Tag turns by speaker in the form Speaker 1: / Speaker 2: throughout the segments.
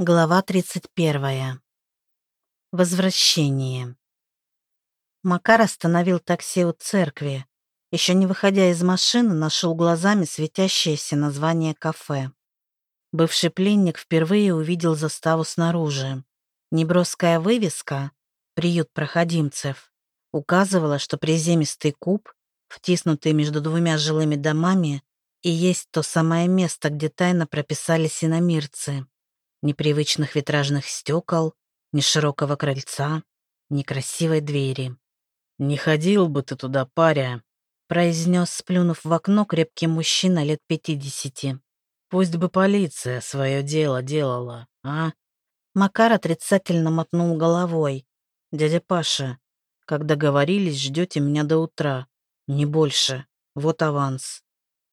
Speaker 1: Глава 31. Возвращение. Макар остановил такси у церкви. Еще не выходя из машины, нашел глазами светящееся название кафе. Бывший пленник впервые увидел заставу снаружи. Неброская вывеска «Приют проходимцев» указывала, что приземистый куб, втиснутый между двумя жилыми домами, и есть то самое место, где тайно прописались иномирцы. Ни привычных витражных стекол, ни широкого крыльца, ни красивой двери.
Speaker 2: «Не ходил бы ты туда, паря», —
Speaker 1: произнес, сплюнув в окно, крепкий мужчина лет пятидесяти.
Speaker 2: «Пусть бы полиция свое дело делала, а?»
Speaker 1: Макар отрицательно мотнул головой. «Дядя Паша, как договорились, ждете меня до утра. Не больше. Вот аванс».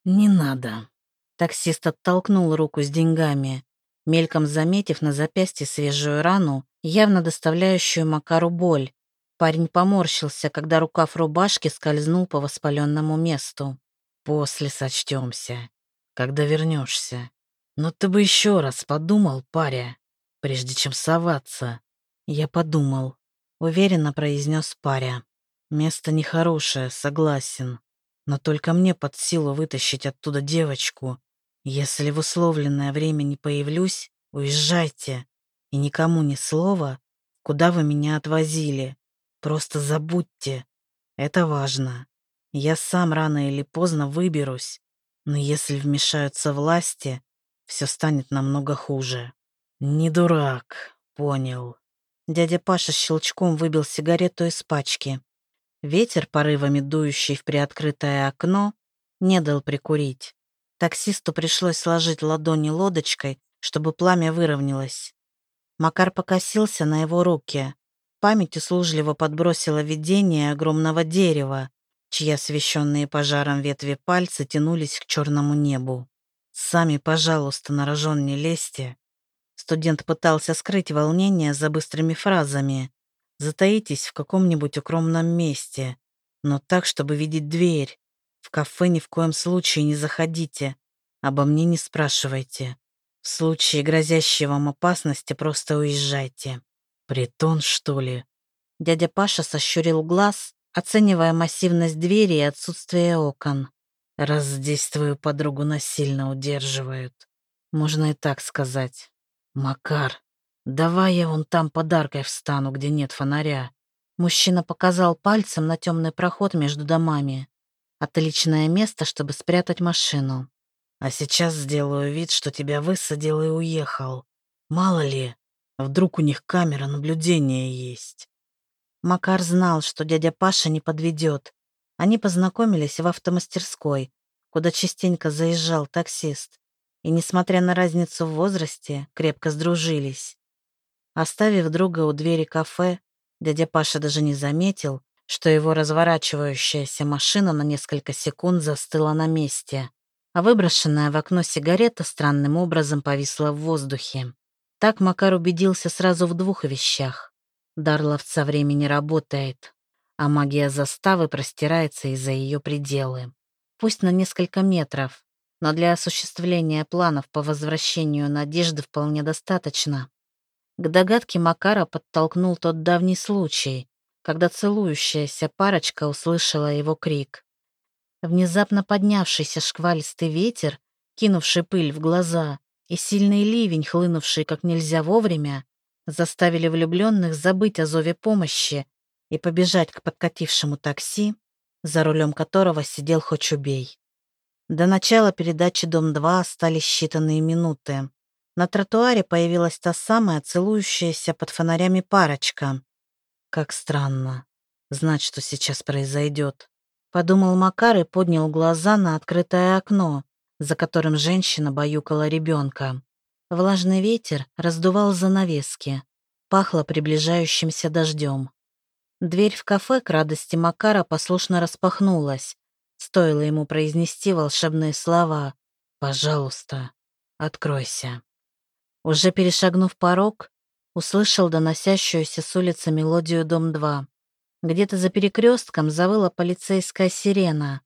Speaker 2: «Не надо».
Speaker 1: Таксист оттолкнул руку с деньгами мельком заметив на запястье свежую рану, явно доставляющую Макару боль. Парень поморщился, когда рукав рубашки скользнул по воспаленному месту.
Speaker 2: «После сочтемся, когда вернешься. Но ты бы еще раз подумал, паря, прежде чем соваться».
Speaker 1: «Я подумал», — уверенно произнес паря.
Speaker 2: «Место нехорошее, согласен. Но только мне под силу вытащить оттуда девочку, если в условленное время не появлюсь, уезжайте. И никому ни слова, куда вы меня отвозили. Просто забудьте. Это важно. Я сам рано или поздно выберусь. Но если вмешаются власти, все станет намного хуже. Не дурак, понял.
Speaker 1: Дядя Паша щелчком выбил сигарету из пачки. Ветер, порывами дующий в приоткрытое окно, не дал прикурить. Таксисту пришлось сложить ладони лодочкой, чтобы пламя выровнялось. Макар покосился на его руки. Память услужливо подбросила видение огромного дерева, чьи освещенные пожаром ветви пальцы тянулись к черному небу. «Сами, пожалуйста, на рожон не лезьте». Студент пытался скрыть волнение за быстрыми фразами. «Затаитесь в каком-нибудь укромном месте, но так, чтобы видеть дверь. В кафе ни в коем случае не заходите. Обо мне не спрашивайте. В случае грозящей вам опасности просто уезжайте.
Speaker 2: Притон, что ли?
Speaker 1: Дядя Паша сощурил глаз, оценивая массивность двери и отсутствие окон.
Speaker 2: Раз здесь твою подругу насильно удерживают.
Speaker 1: Можно и так сказать.
Speaker 2: Макар, давай я вон там подаркой встану, где нет фонаря.
Speaker 1: Мужчина показал пальцем на темный проход между домами. Отличное место, чтобы спрятать машину.
Speaker 2: А сейчас сделаю вид, что тебя высадил и уехал. Мало ли, вдруг у них камера наблюдения есть.
Speaker 1: Макар знал, что дядя Паша не подведет. Они познакомились в автомастерской, куда частенько заезжал таксист. И, несмотря на разницу в возрасте, крепко сдружились. Оставив друга у двери кафе, дядя Паша даже не заметил, что его разворачивающаяся машина на несколько секунд застыла на месте, а выброшенная в окно сигарета странным образом повисла в воздухе. Так Макар убедился сразу в двух вещах. Дар ловца времени работает, а магия заставы простирается из-за ее пределы. Пусть на несколько метров, но для осуществления планов по возвращению надежды вполне достаточно. К догадке Макара подтолкнул тот давний случай, когда целующаяся парочка услышала его крик. Внезапно поднявшийся шквалистый ветер, кинувший пыль в глаза, и сильный ливень, хлынувший как нельзя вовремя, заставили влюбленных забыть о зове помощи и побежать к подкатившему такси, за рулем которого сидел хоть. До начала передачи «Дом-2» остались считанные минуты. На тротуаре появилась та самая целующаяся под фонарями парочка. Как странно. Знать, что сейчас произойдет. Подумал Макар и поднял глаза на открытое окно, за которым женщина баюкала ребенка. Влажный ветер раздувал занавески. Пахло приближающимся дождем. Дверь в кафе к радости Макара послушно распахнулась. Стоило ему произнести волшебные слова «Пожалуйста, откройся». Уже перешагнув порог, услышал доносящуюся с улицы мелодию «Дом-2». Где-то за перекрестком завыла полицейская сирена.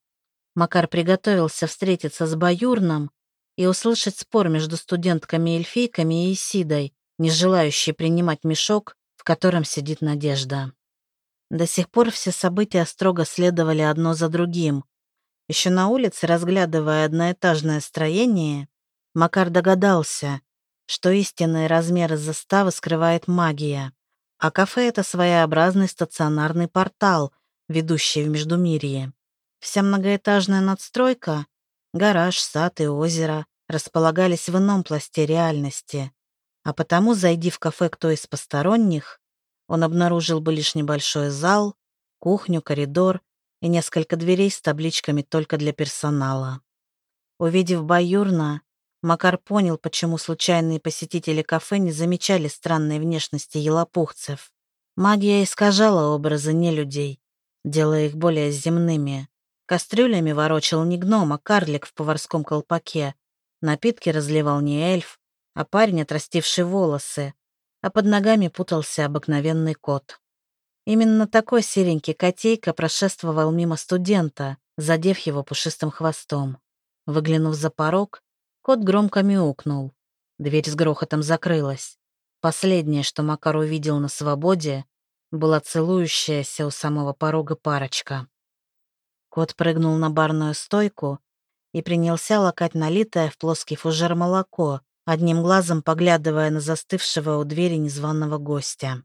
Speaker 1: Макар приготовился встретиться с Баюрном и услышать спор между студентками-эльфийками и Исидой, не желающий принимать мешок, в котором сидит Надежда. До сих пор все события строго следовали одно за другим. Еще на улице, разглядывая одноэтажное строение, Макар догадался, что истинные размеры заставы скрывает магия, а кафе — это своеобразный стационарный портал, ведущий в Междумирье. Вся многоэтажная надстройка — гараж, сад и озеро — располагались в ином пласте реальности, а потому, зайди в кафе кто из посторонних, он обнаружил бы лишь небольшой зал, кухню, коридор и несколько дверей с табличками только для персонала. Увидев Баюрна, Макар понял, почему случайные посетители кафе не замечали странной внешности елопухцев. Магия искажала образы нелюдей, делая их более земными. Кастрюлями ворочал не гном, а карлик в поварском колпаке. Напитки разливал не эльф, а парень, отрастивший волосы, а под ногами путался обыкновенный кот. Именно такой серенький котейка прошествовал мимо студента, задев его пушистым хвостом. Выглянув за порог, кот громко мяукнул. Дверь с грохотом закрылась. Последнее, что Макар увидел на свободе, была целующаяся у самого порога парочка. Кот прыгнул на барную стойку и принялся лакать налитое в плоский фужер молоко, одним глазом поглядывая на застывшего у двери незваного гостя.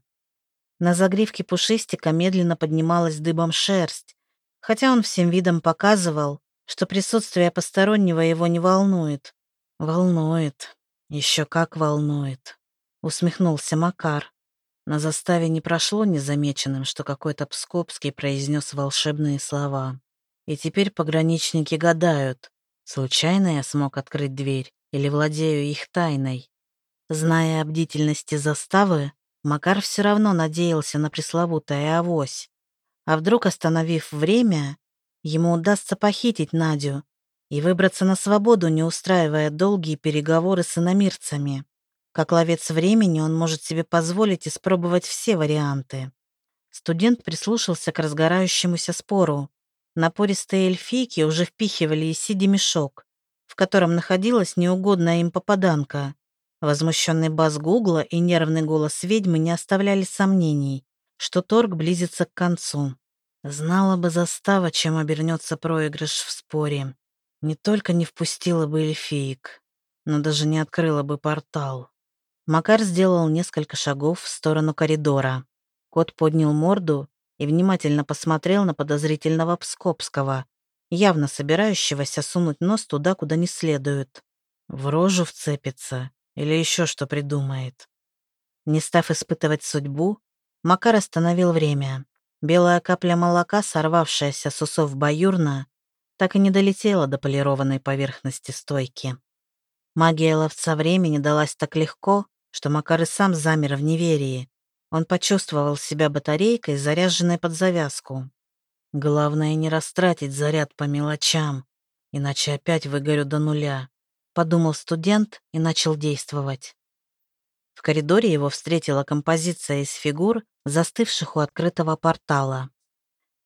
Speaker 1: На загривке пушистика медленно поднималась дыбом шерсть, хотя он всем видом показывал, что присутствие постороннего его не волнует. Волнует. Еще как волнует. Усмехнулся Макар. На заставе не прошло незамеченным, что какой-то Пскопский произнес волшебные слова. И теперь пограничники гадают, случайно я смог открыть дверь или владею их тайной. Зная о бдительности заставы, Макар все равно надеялся на пресловутое авось. А вдруг, остановив время, ему удастся похитить Надю и выбраться на свободу, не устраивая долгие переговоры с иномирцами. Как ловец времени он может себе позволить испробовать все варианты. Студент прислушался к разгорающемуся спору. Напористые эльфийки уже впихивали из сиди мешок, в котором находилась неугодная им попаданка. Возмущенный бас Гугла и нервный голос ведьмы не оставляли сомнений, что торг близится к концу. Знала бы застава, чем обернется проигрыш в споре. Не только не впустила бы эльфиек, но даже не открыла бы портал. Макар сделал несколько шагов в сторону коридора. Кот поднял морду и внимательно посмотрел на подозрительного Пскопского, явно собирающегося сунуть нос туда, куда не следует. В рожу вцепится или еще что придумает. Не став испытывать судьбу, Макар остановил время. Белая капля молока, сорвавшаяся с усов баюрна, так и не долетела до полированной поверхности стойки. Магия ловца времени далась так легко, что Макар и сам замер в неверии. Он почувствовал себя батарейкой, заряженной под завязку. Главное не растратить заряд по мелочам, иначе опять выгорю до нуля, подумал студент и начал действовать. В коридоре его встретила композиция из фигур, застывших у открытого портала.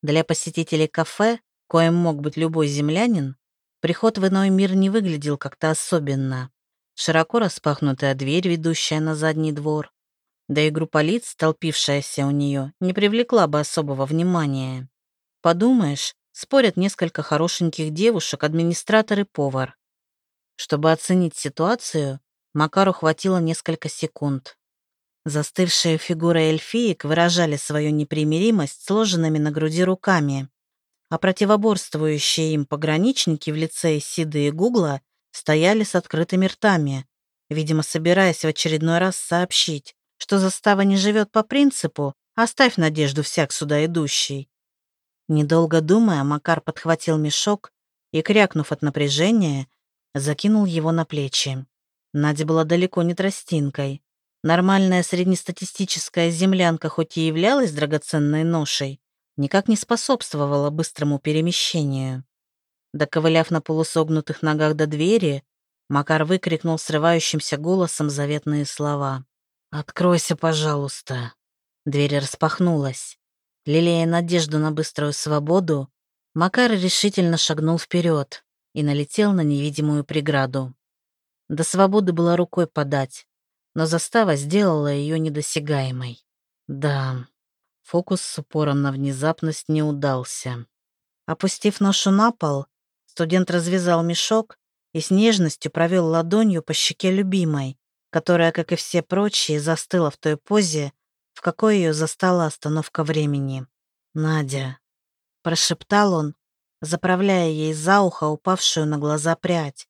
Speaker 1: Для посетителей кафе, коим мог быть любой землянин, приход в иной мир не выглядел как-то особенно. Широко распахнутая дверь, ведущая на задний двор, да и группа лиц, столпившаяся у нее, не привлекла бы особого внимания. Подумаешь, спорят несколько хорошеньких девушек, администратор и повар. Чтобы оценить ситуацию, Макару хватило несколько секунд. Застывшие фигуры эльфиек выражали свою непримиримость сложенными на груди руками, а противоборствующие им пограничники в лице Сиды и Гугла стояли с открытыми ртами, видимо, собираясь в очередной раз сообщить, что застава не живет по принципу «оставь надежду всяк сюда идущий». Недолго думая, Макар подхватил мешок и, крякнув от напряжения, закинул его на плечи. Надя была далеко не тростинкой. Нормальная среднестатистическая землянка хоть и являлась драгоценной ношей, никак не способствовала быстрому перемещению. Доковыляв на полусогнутых ногах до двери, Макар выкрикнул срывающимся голосом заветные слова. «Откройся, пожалуйста». Дверь распахнулась. Лелея надежду на быструю свободу, Макар решительно шагнул вперед и налетел на невидимую преграду. До свободы было рукой подать. но застава сделала ее недосягаемой. Да, фокус с упором на внезапность не удался. Опустив ношу на пол, студент развязал мешок и с нежностью провел ладонью по щеке любимой, которая, как и все прочие, застыла в той позе, в какой ее застала остановка времени. «Надя», — прошептал он, заправляя ей за ухо упавшую на глаза прядь.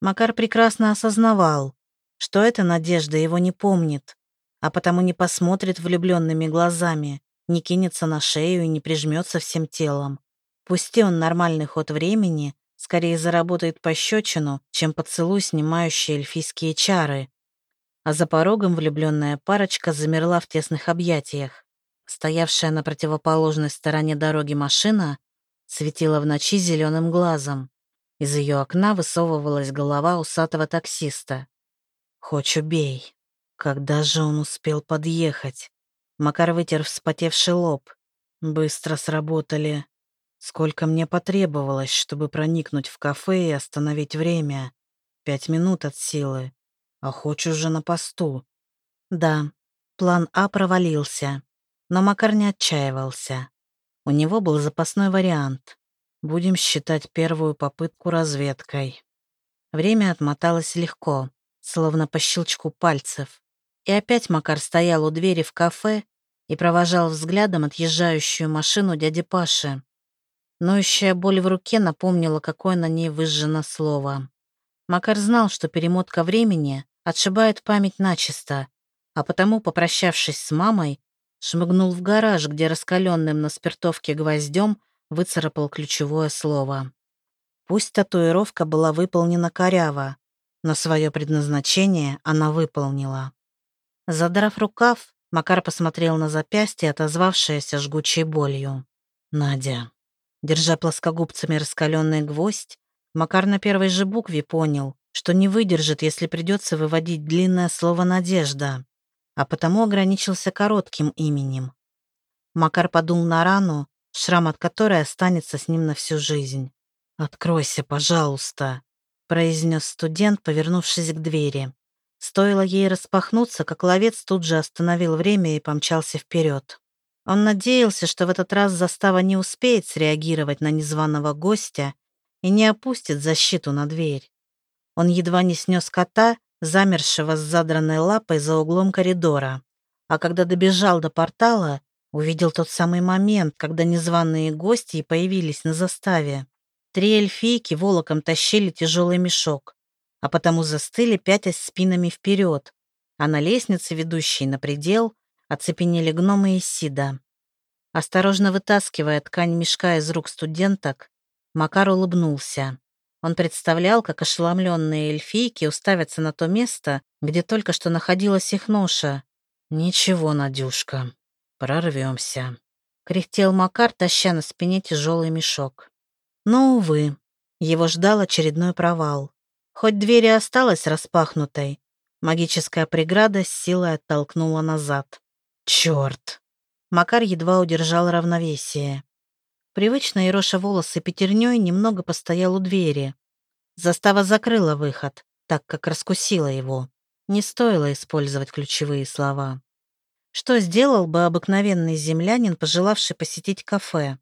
Speaker 1: Макар прекрасно осознавал, что эта надежда его не помнит, а потому не посмотрит влюбленными глазами, не кинется на шею и не прижмется всем телом. Пусти он нормальный ход времени, скорее заработает пощечину, чем поцелуй, снимающий эльфийские чары. А за порогом влюбленная парочка замерла в тесных объятиях. Стоявшая на противоположной стороне дороги машина светила в ночи зеленым глазом. Из ее окна высовывалась голова усатого таксиста. «Хоть убей». Когда же он успел подъехать? Макар вытер вспотевший лоб. Быстро сработали. Сколько мне потребовалось, чтобы проникнуть в кафе и остановить время? Пять минут от силы. А хочешь же на посту. Да, план А провалился. Но Макар не отчаивался. У него был запасной вариант. Будем считать первую попытку разведкой. Время отмоталось легко, словно по щелчку пальцев. И опять Макар стоял у двери в кафе и провожал взглядом отъезжающую машину дяди Паши. Ноющая боль в руке напомнила, какое на ней выжжено слово. Макар знал, что перемотка времени отшибает память начисто, а потому, попрощавшись с мамой, шмыгнул в гараж, где раскаленным на спиртовке гвоздем выцарапал ключевое слово. Пусть татуировка была выполнена коряво, но свое предназначение она выполнила. Задрав рукав, Макар посмотрел на запястье, отозвавшееся жгучей болью. «Надя». Держа плоскогубцами раскаленный гвоздь, Макар на первой же букве понял, что не выдержит, если придется выводить длинное слово «надежда» а потому ограничился коротким именем. Макар подул на рану, шрам от которой останется с ним на всю жизнь. «Откройся, пожалуйста», — произнес студент, повернувшись к двери. Стоило ей распахнуться, как ловец тут же остановил время и помчался вперед. Он надеялся, что в этот раз застава не успеет среагировать на незваного гостя и не опустит защиту на дверь. Он едва не снес кота замершего с задранной лапой за углом коридора. А когда добежал до портала, увидел тот самый момент, когда незваные гости появились на заставе. Три эльфийки волоком тащили тяжелый мешок, а потому застыли, пятясь спинами вперед, а на лестнице, ведущей на предел, оцепенели гномы и Сида. Осторожно вытаскивая ткань мешка из рук студенток, Макар улыбнулся. Он представлял, как ошеломленные эльфийки уставятся на то место, где только что находилась их ноша. «Ничего, Надюшка, прорвемся», — кряхтел Макар, таща на спине тяжелый мешок. Но, увы, его ждал очередной провал. Хоть дверь и осталась распахнутой, магическая преграда с силой оттолкнула назад. Черт! Макар едва удержал равновесие. Привычно ероша волосы пятерней немного постоял у двери. Застава закрыла выход, так как раскусила его. Не стоило использовать ключевые слова. Что сделал бы обыкновенный землянин, пожелавший посетить кафе?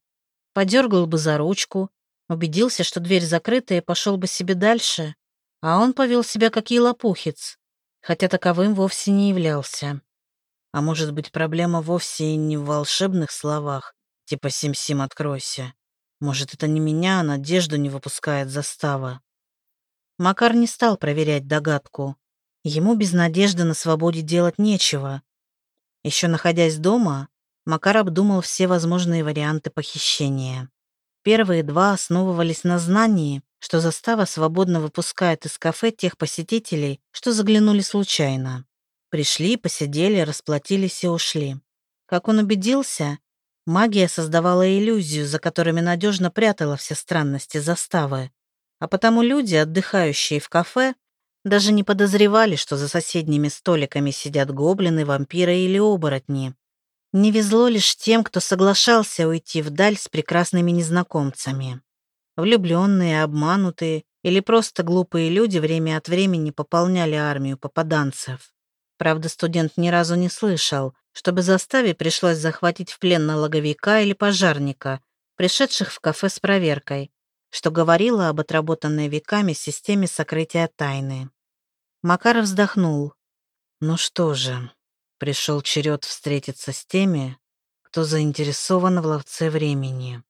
Speaker 1: Подергал бы за ручку, убедился, что дверь закрыта, и пошел бы себе дальше. А он повел себя как елопухец, хотя таковым вовсе не являлся. А может быть, проблема вовсе и не в волшебных словах, Типа «Сим-Сим, откройся». Может, это не меня, а надежду не выпускает застава. Макар не стал проверять догадку. Ему без надежды на свободе делать нечего. Еще находясь дома, Макар обдумал все возможные варианты похищения. Первые два основывались на знании, что застава свободно выпускает из кафе тех посетителей, что заглянули случайно. Пришли, посидели, расплатились и ушли. Как он убедился, Магия создавала иллюзию, за которыми надежно прятала все странности заставы. А потому люди, отдыхающие в кафе, даже не подозревали, что за соседними столиками сидят гоблины, вампиры или оборотни. Не везло лишь тем, кто соглашался уйти вдаль с прекрасными незнакомцами. Влюбленные, обманутые или просто глупые люди время от времени пополняли армию попаданцев. Правда, студент ни разу не слышал, чтобы заставе пришлось захватить в плен налоговика или пожарника, пришедших в кафе с проверкой, что говорило об отработанной веками системе сокрытия тайны. Макаров вздохнул. Ну что же, пришел черед встретиться с теми, кто заинтересован в ловце времени.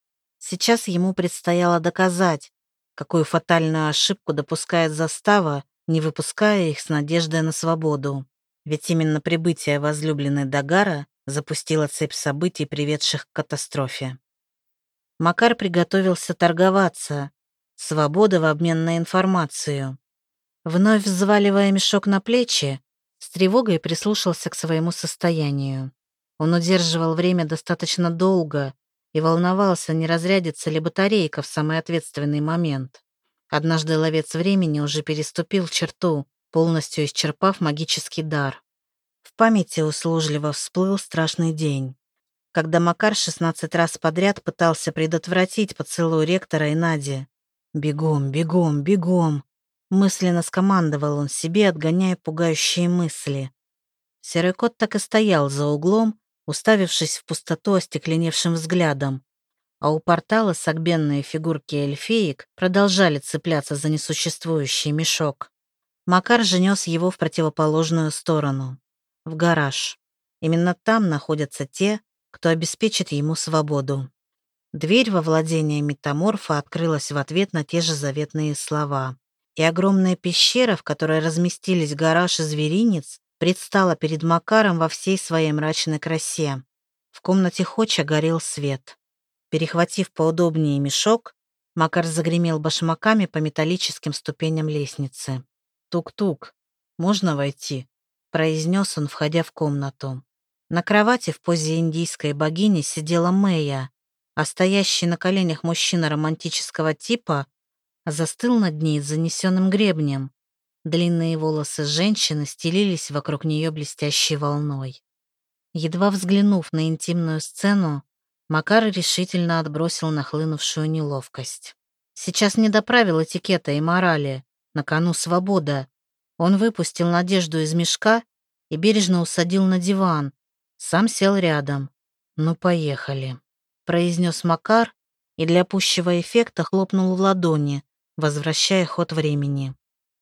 Speaker 1: Сейчас ему предстояло доказать, какую фатальную ошибку допускает застава, не выпуская их с надеждой на свободу. Ведь именно прибытие возлюбленной Дагара запустило цепь событий, приведших к катастрофе. Макар приготовился торговаться. Свобода в обмен на информацию. Вновь взваливая мешок на плечи, с тревогой прислушался к своему состоянию. Он удерживал время достаточно долго и волновался, не разрядится ли батарейка в самый ответственный момент. Однажды ловец времени уже переступил черту, полностью исчерпав магический дар. В памяти услужливо всплыл страшный день, когда Макар 16 раз подряд пытался предотвратить поцелуй ректора и Нади. «Бегом, бегом, бегом!» Мысленно скомандовал он себе, отгоняя пугающие мысли. Серый кот так и стоял за углом, уставившись в пустоту остекленевшим взглядом. А у портала согбенные фигурки эльфеек продолжали цепляться за несуществующий мешок. Макар же нес его в противоположную сторону, в гараж. Именно там находятся те, кто обеспечит ему свободу. Дверь во владение метаморфа открылась в ответ на те же заветные слова и огромная пещера, в которой разместились гараж и зверинец, предстала перед Макаром во всей своей мрачной красе. В комнате Хоча горел свет. Перехватив поудобнее мешок, Макар загремел башмаками по металлическим ступеням лестницы. «Тук-тук, можно войти?» — произнес он, входя в комнату. На кровати в позе индийской богини сидела Мэя, а стоящий на коленях мужчина романтического типа застыл над ней занесенным гребнем. Длинные волосы женщины стелились вокруг нее блестящей волной. Едва взглянув на интимную сцену, Макар решительно отбросил нахлынувшую неловкость. Сейчас не до правил этикета и морали, на кону свобода. Он выпустил Надежду из мешка и бережно усадил на диван, сам сел рядом. «Ну, поехали», — произнес Макар и для пущего эффекта хлопнул в ладони, возвращая ход времени.